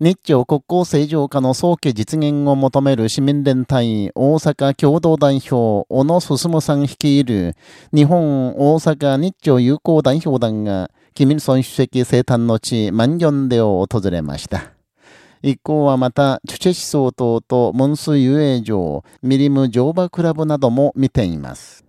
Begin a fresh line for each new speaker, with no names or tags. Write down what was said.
日朝国交正常化の早期実現を求める市民連帯大阪共同代表小野進さん率いる日本大阪日朝友好代表団が、キミルソン主席生誕の地万ンデを訪れました。一行はまた、チュチェ思想党とモンス遊泳場、ミリム乗馬クラブなども見ています。